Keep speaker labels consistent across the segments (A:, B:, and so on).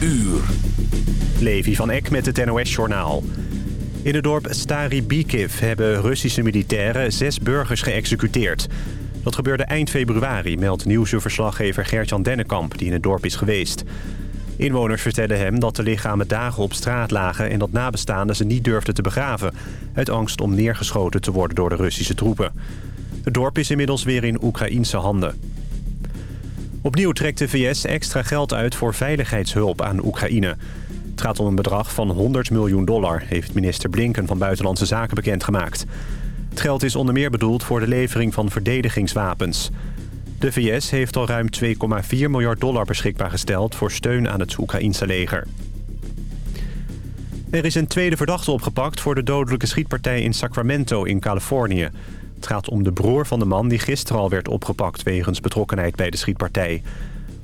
A: uur.
B: Levi van Eck met het NOS-journaal. In het dorp Stari Bikiv hebben Russische militairen zes burgers geëxecuteerd. Dat gebeurde eind februari, meldt nieuwsverslaggever Gertjan Dennekamp... die in het dorp is geweest. Inwoners vertellen hem dat de lichamen dagen op straat lagen... en dat nabestaanden ze niet durfden te begraven... uit angst om neergeschoten te worden door de Russische troepen. Het dorp is inmiddels weer in Oekraïense handen. Opnieuw trekt de VS extra geld uit voor veiligheidshulp aan Oekraïne. Het gaat om een bedrag van 100 miljoen dollar... heeft minister Blinken van Buitenlandse Zaken bekendgemaakt. Het geld is onder meer bedoeld voor de levering van verdedigingswapens. De VS heeft al ruim 2,4 miljard dollar beschikbaar gesteld... voor steun aan het Oekraïense leger. Er is een tweede verdachte opgepakt voor de dodelijke schietpartij in Sacramento in Californië. Het gaat om de broer van de man die gisteren al werd opgepakt... wegens betrokkenheid bij de schietpartij.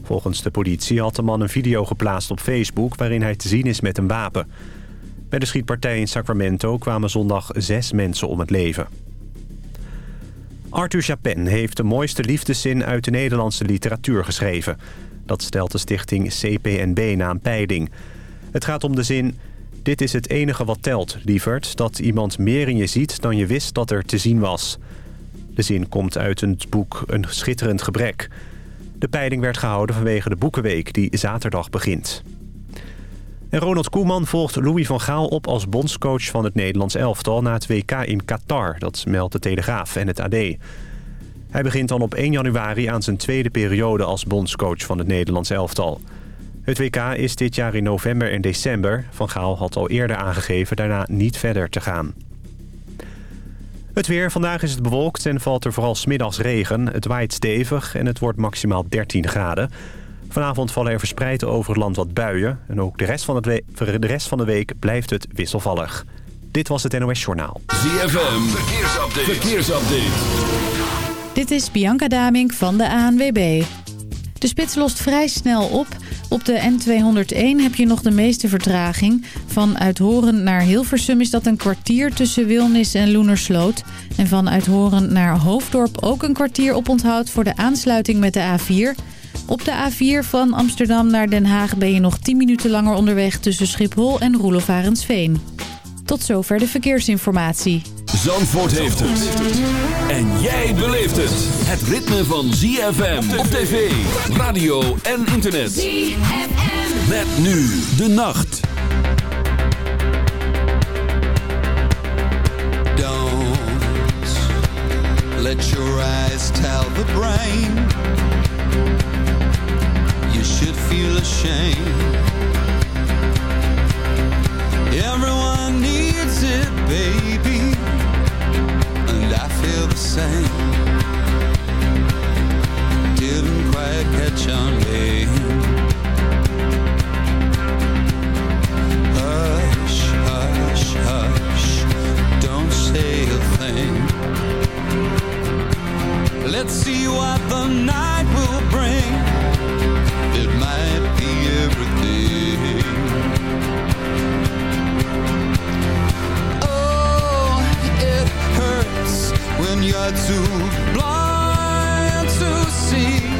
B: Volgens de politie had de man een video geplaatst op Facebook... waarin hij te zien is met een wapen. Bij de schietpartij in Sacramento kwamen zondag zes mensen om het leven. Arthur Chapin heeft de mooiste liefdeszin uit de Nederlandse literatuur geschreven. Dat stelt de stichting CPNB na een peiling. Het gaat om de zin... Dit is het enige wat telt, lieverd. Dat iemand meer in je ziet dan je wist dat er te zien was. De zin komt uit het boek Een schitterend gebrek. De peiling werd gehouden vanwege de Boekenweek die zaterdag begint. En Ronald Koeman volgt Louis van Gaal op als bondscoach van het Nederlands elftal... na het WK in Qatar, dat meldt de Telegraaf en het AD. Hij begint dan op 1 januari aan zijn tweede periode als bondscoach van het Nederlands elftal. Het WK is dit jaar in november en december. Van Gaal had al eerder aangegeven daarna niet verder te gaan. Het weer. Vandaag is het bewolkt en valt er vooral smiddags regen. Het waait stevig en het wordt maximaal 13 graden. Vanavond vallen er verspreid over het land wat buien. En ook de rest van, het de, rest van de week blijft het wisselvallig. Dit was het NOS Journaal.
A: ZFM. Verkeersupdate. Verkeersupdate.
C: Dit is Bianca Damink van de ANWB. De spits lost vrij snel op. Op de N201 heb je nog de meeste vertraging. Van Uithoren naar Hilversum is dat een kwartier tussen Wilnis en Loenersloot. En van Uithoren naar Hoofddorp ook een kwartier op onthoud voor de aansluiting met de A4... Op de A4 van Amsterdam naar Den Haag ben je nog 10 minuten langer onderweg tussen Schiphol en Roelofarensveen. Tot zover de verkeersinformatie.
A: Zandvoort heeft het. En jij beleeft het. Het ritme van ZFM op tv, radio en internet. ZFM. Met nu de nacht.
D: Don't let your eyes tell the brain. should feel ashamed. Needs it, baby, and I feel the same. Didn't quite catch on, babe. Hush, hush, hush, don't say a thing. Let's see what the night will bring you're too blind to see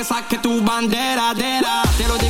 E: que saque tu bandera, dera. Te lo digo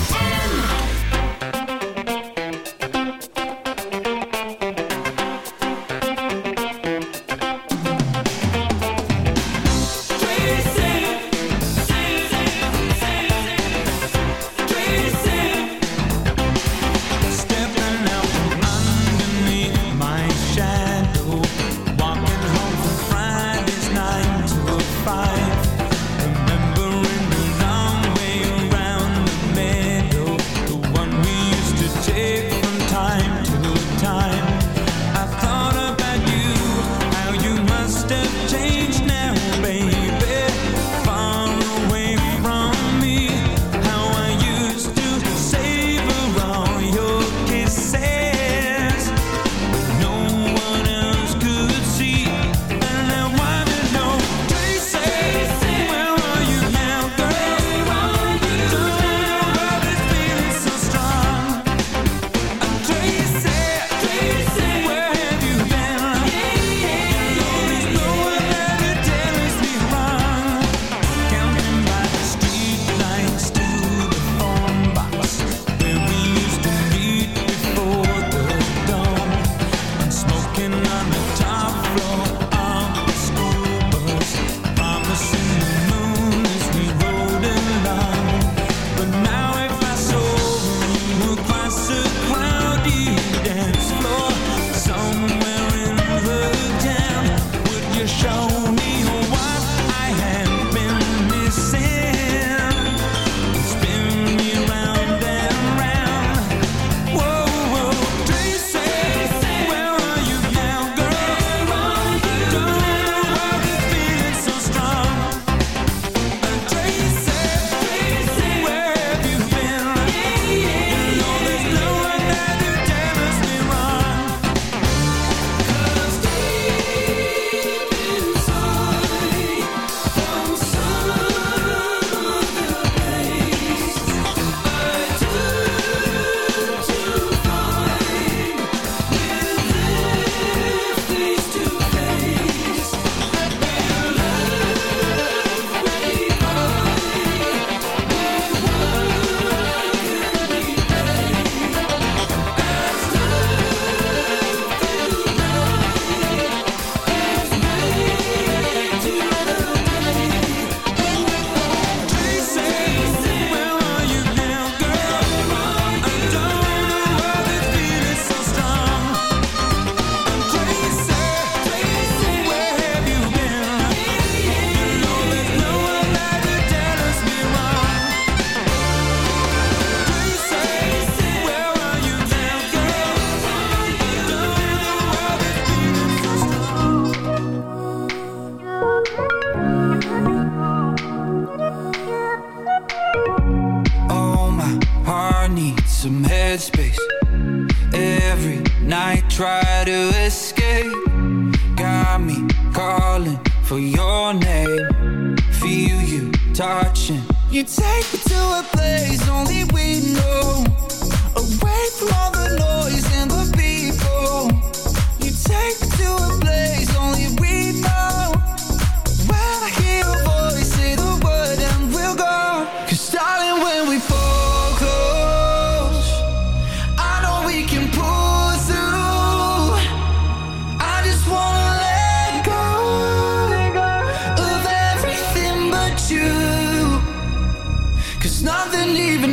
F: nothing even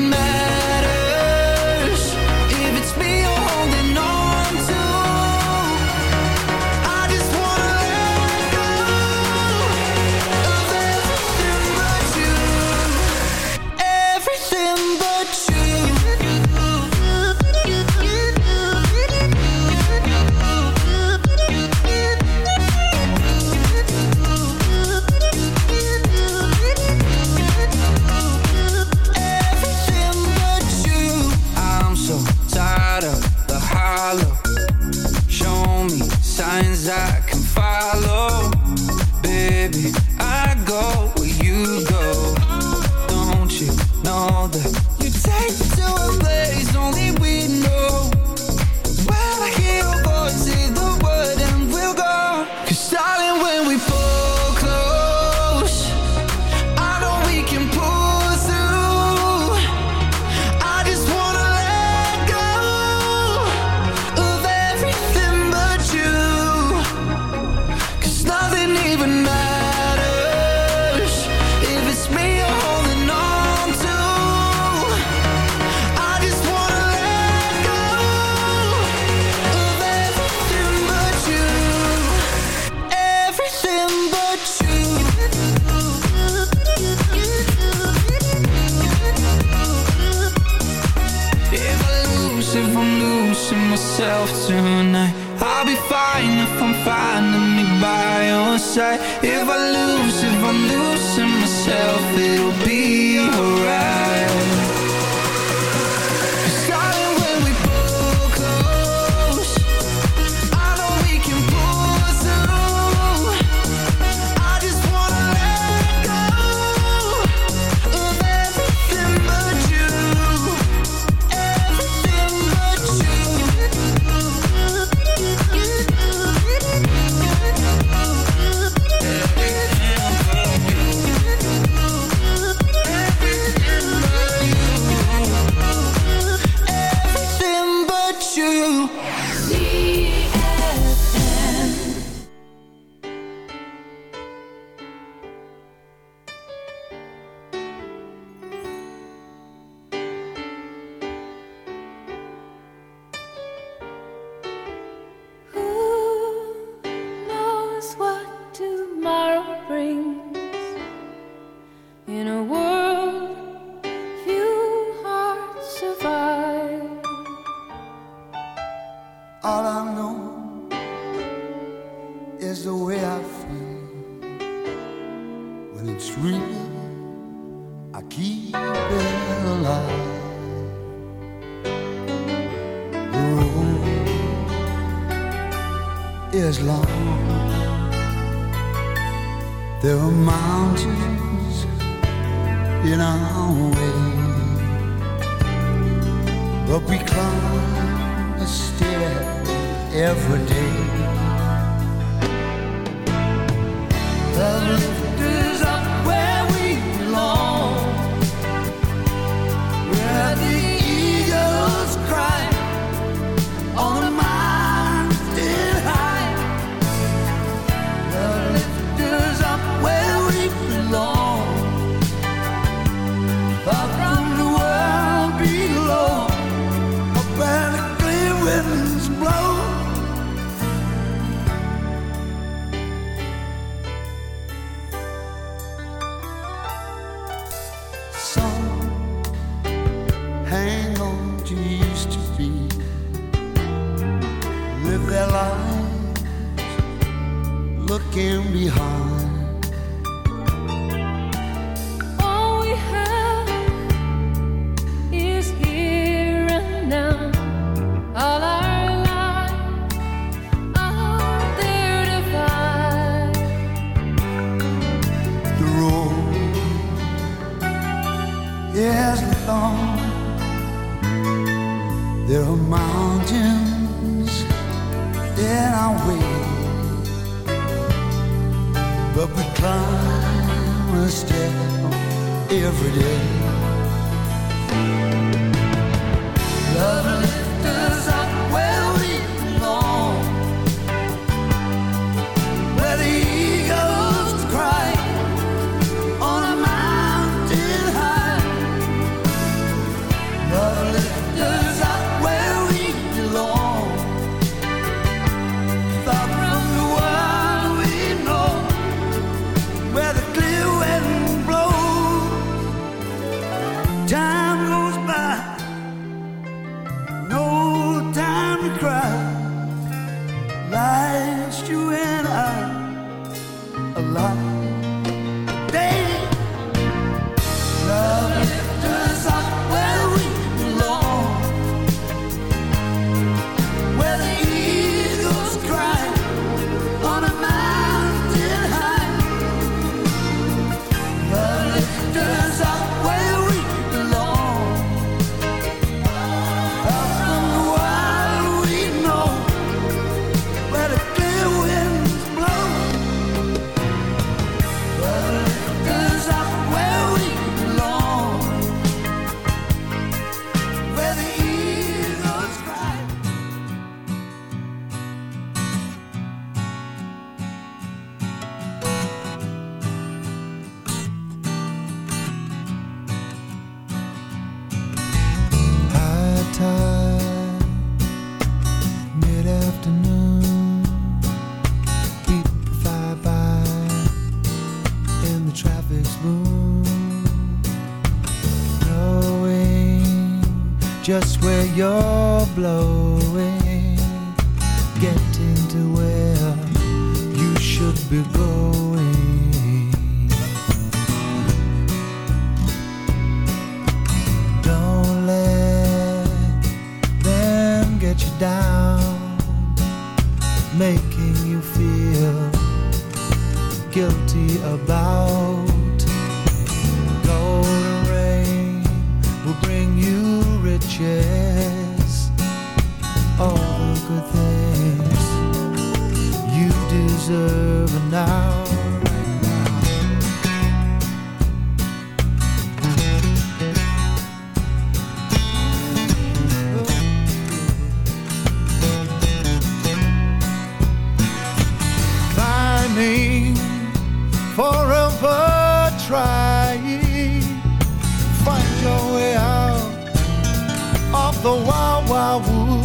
F: the
G: wild, wild wood.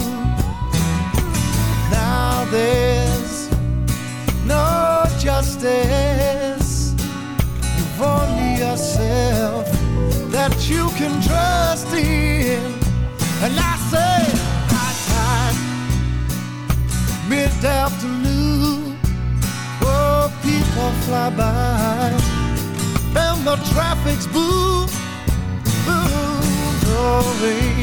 G: Now there's no justice. You've only yourself that you can trust in. And I say, high time, mid afternoon. Oh, people fly by, and the traffic's boom, boom, going.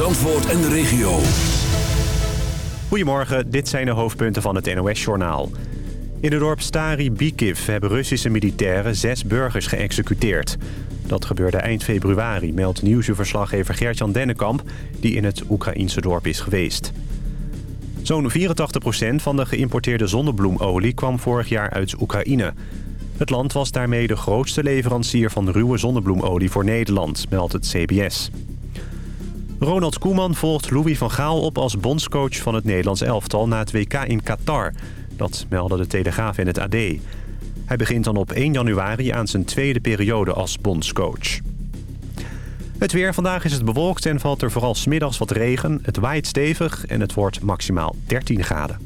A: Zandvoort en de regio.
B: Goedemorgen, dit zijn de hoofdpunten van het NOS-journaal. In het dorp Stari Bikiv hebben Russische militairen zes burgers geëxecuteerd. Dat gebeurde eind februari, meldt nieuwsuurverslaggever Gert-Jan Dennekamp... die in het Oekraïense dorp is geweest. Zo'n 84% van de geïmporteerde zonnebloemolie kwam vorig jaar uit Oekraïne. Het land was daarmee de grootste leverancier van ruwe zonnebloemolie voor Nederland, meldt het CBS. Ronald Koeman volgt Louis van Gaal op als bondscoach van het Nederlands elftal na het WK in Qatar. Dat meldde de Telegraaf in het AD. Hij begint dan op 1 januari aan zijn tweede periode als bondscoach. Het weer. Vandaag is het bewolkt en valt er vooral smiddags wat regen. Het waait stevig en het wordt maximaal 13 graden.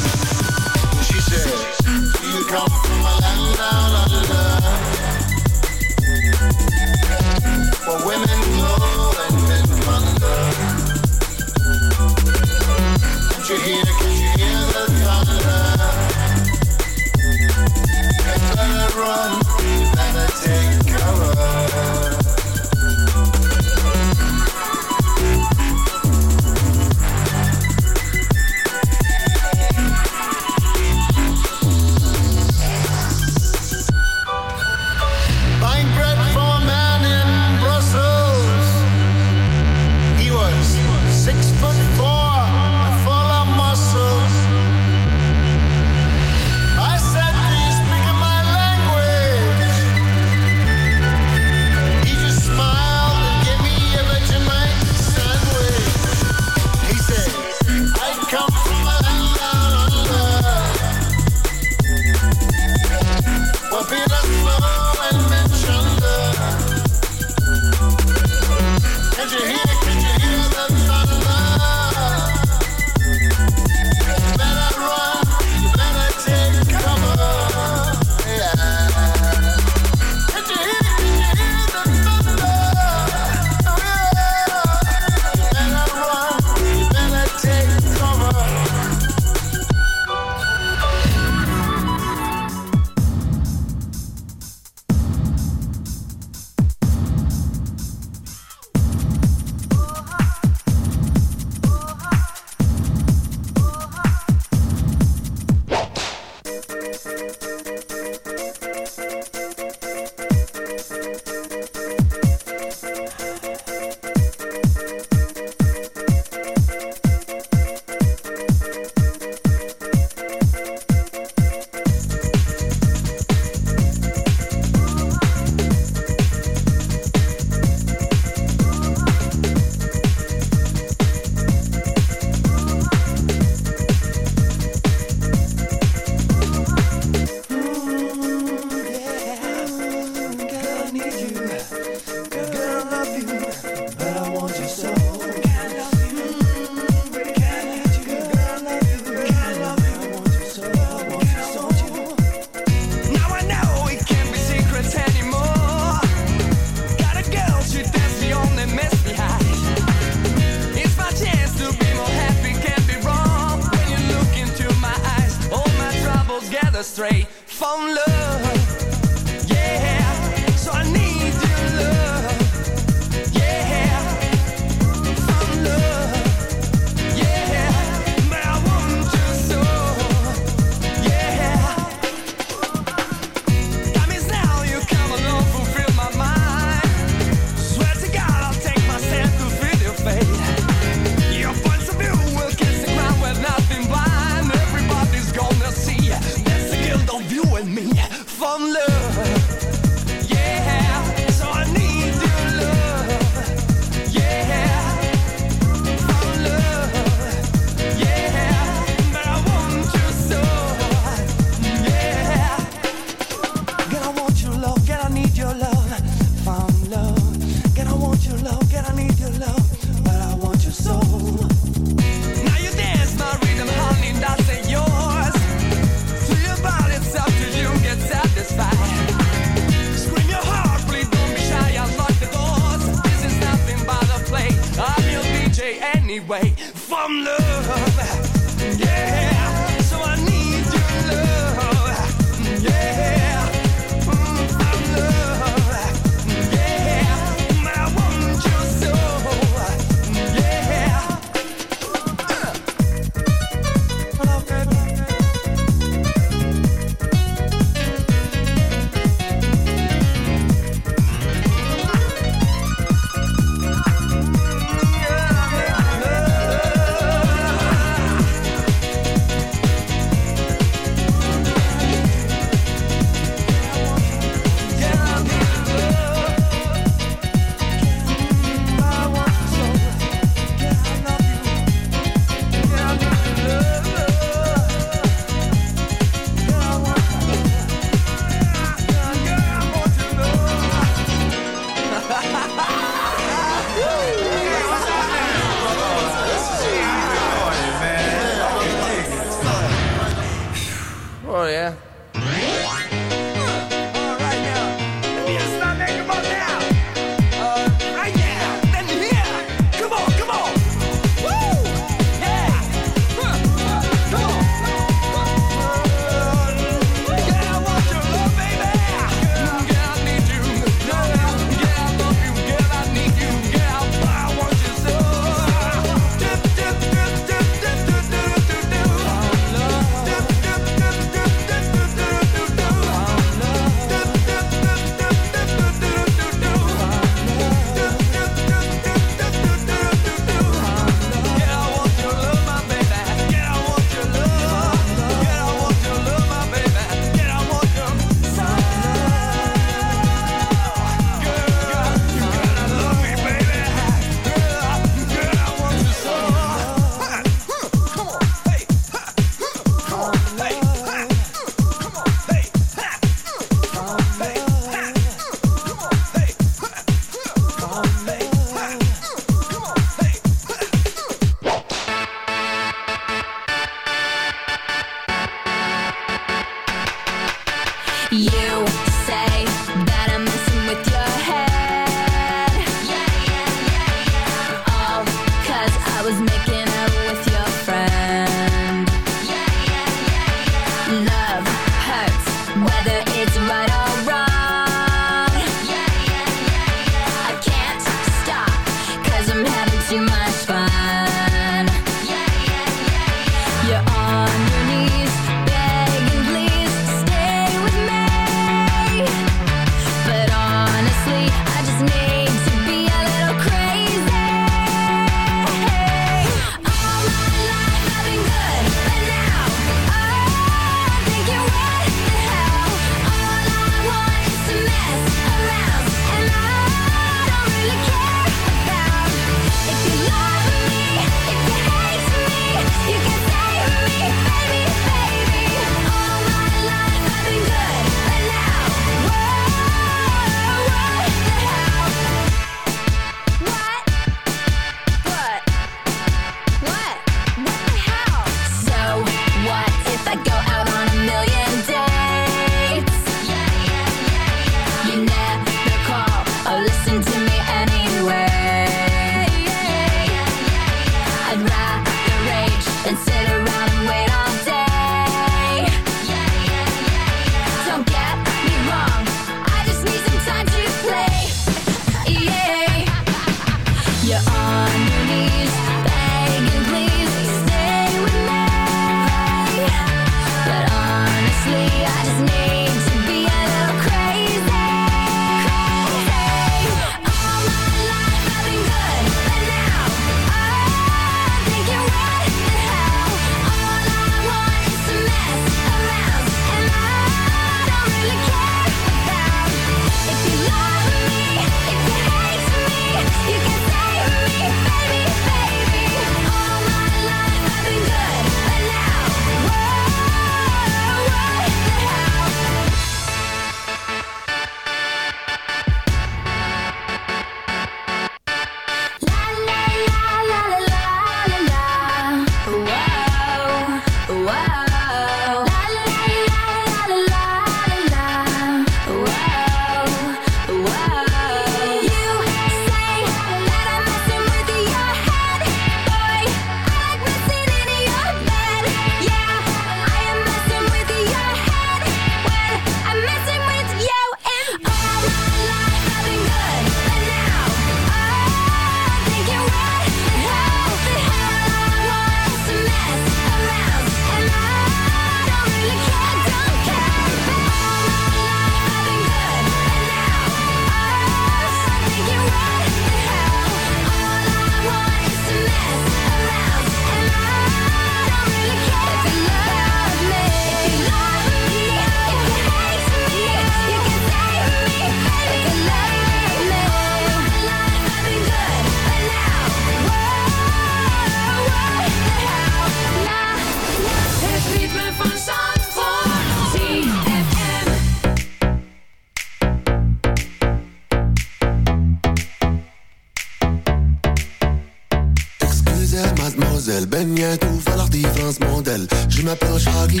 H: El Ben jij toevallig die Frans model Je m'appelle Shaggy.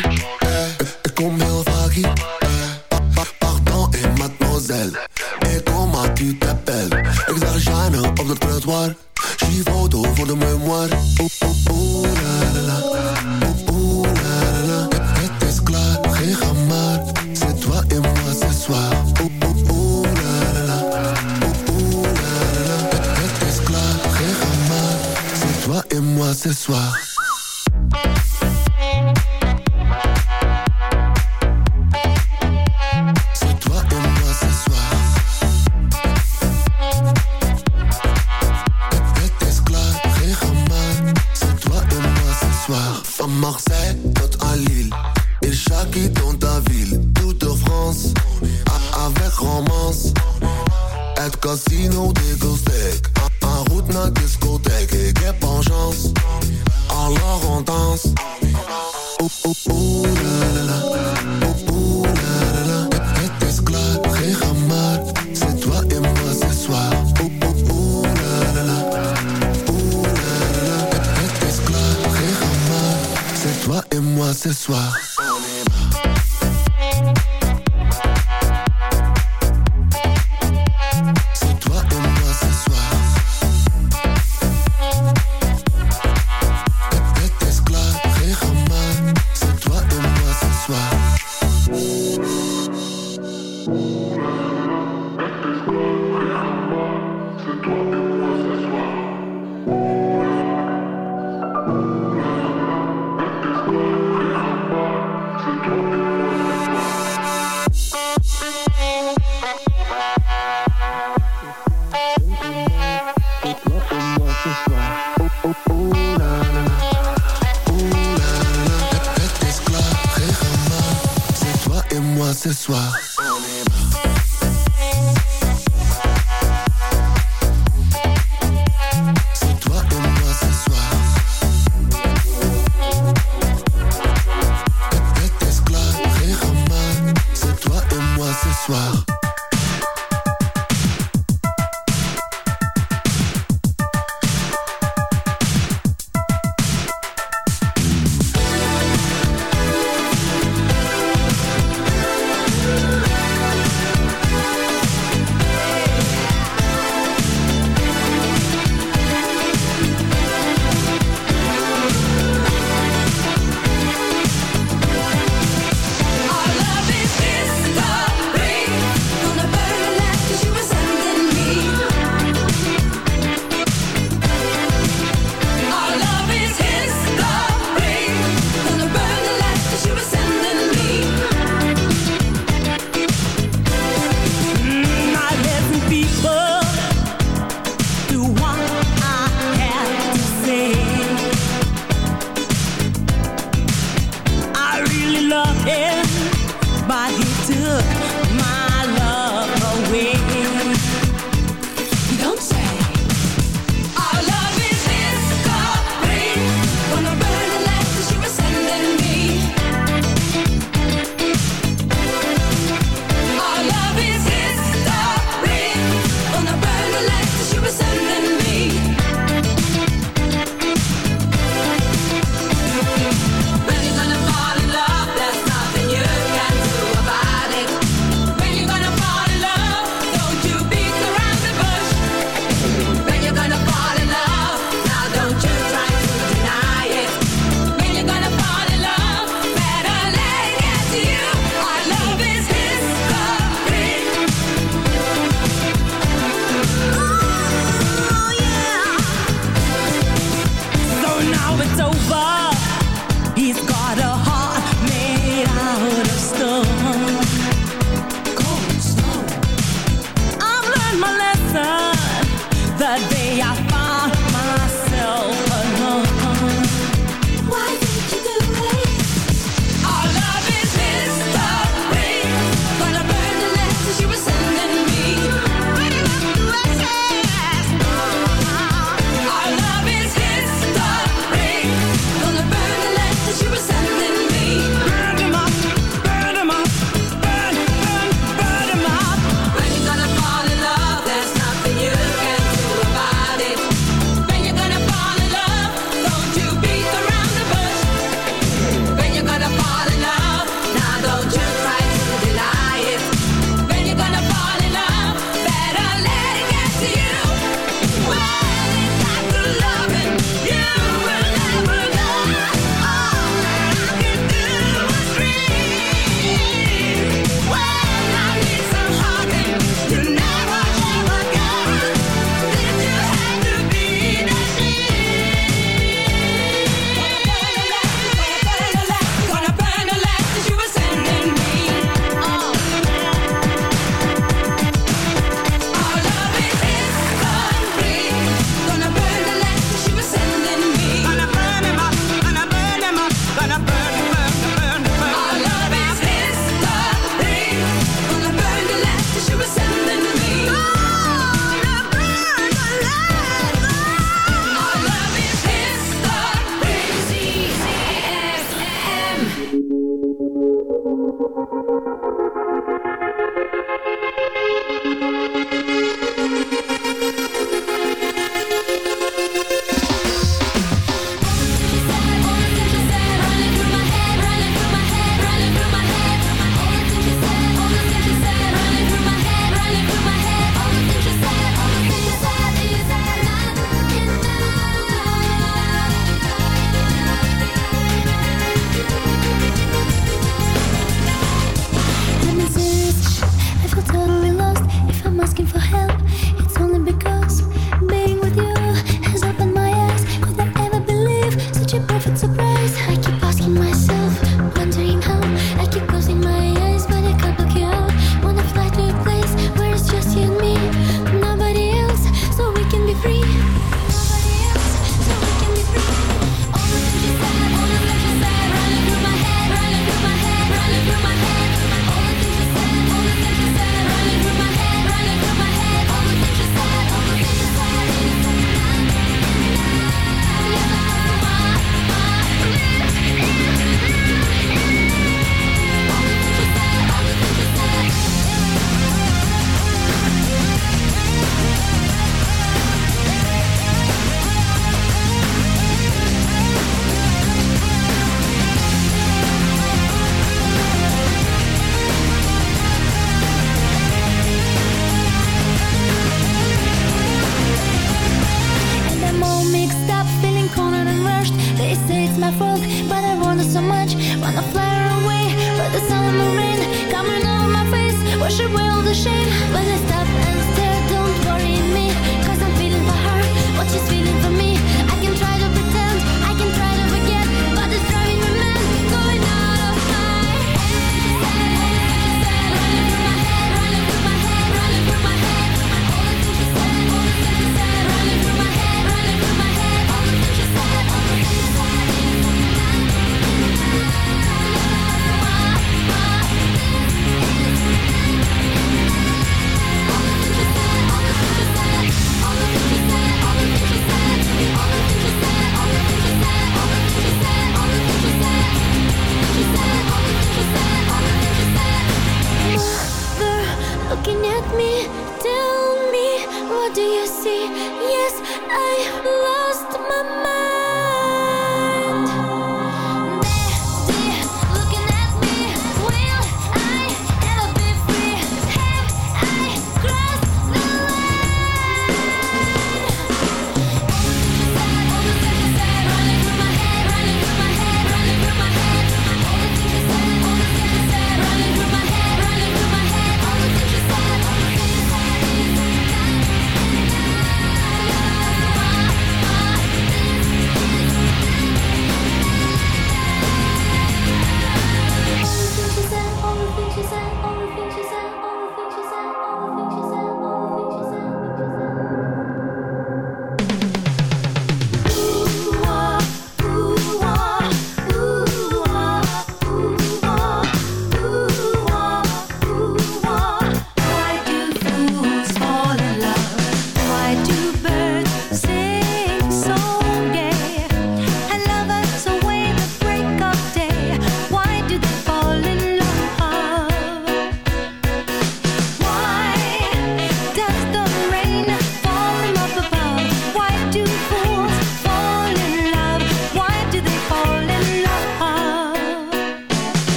H: Kom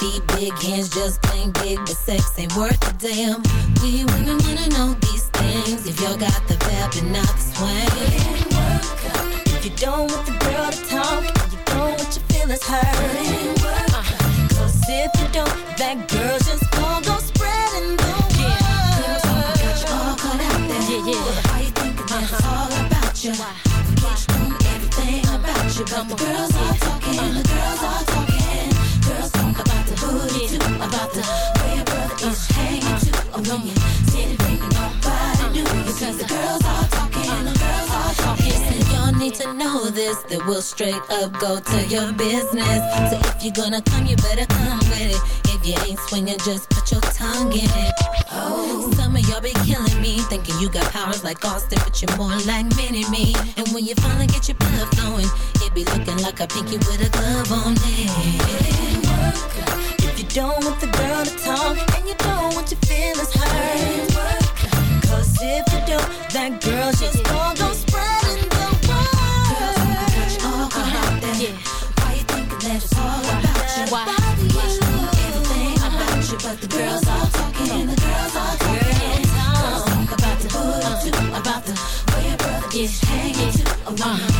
I: feet, big hands, just plain big, but sex ain't worth a damn. We women wanna know these things. If y'all got the vibe and not the swing. If you don't want the girl to talk, and you don't want your feelings hurt. Uh, Cause if you don't, that girl's just gonna go spreading the word. Girls wanna got you all caught out there. Yeah, yeah. Why you thinking that it's all about you? Bitch, know everything about you. But the girls are talking, the girls are talking. About the way your is hanging. Because the girls are talking, need to know this, that we'll straight up go to your business. So if you're gonna come, you better come with it. If you ain't swinging, just put your tongue in it. Oh, some of y'all be killing me, thinking you got powers like Austin, but you're more like Mini Me. And when you finally get your blood flowing, it be looking like a pinky with a glove on it. If you don't want the girl to talk, and you don't want your feelings hurt. Cause if you don't, that girl's just gonna go but the girls all talking, and the girls all talking. Girls talk about the booty about the way your brother is hanging too.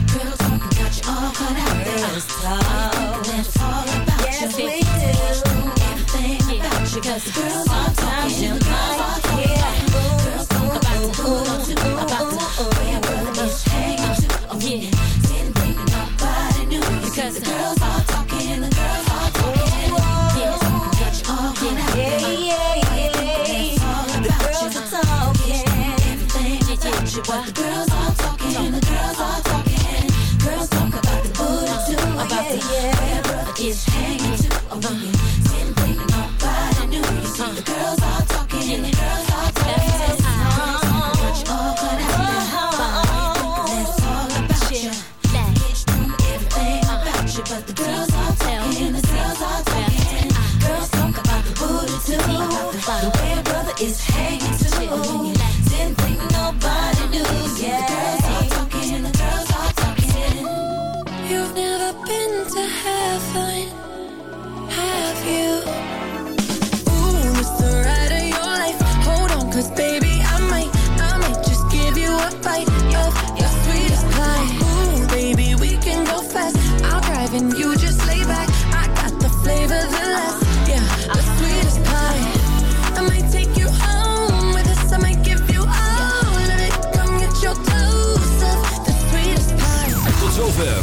I: talk about
J: Girls talk.
I: Let's talk about
J: yes,
I: you.
J: we do.
I: Everything about you. Girls are talking. Girls are talking. Girls About you.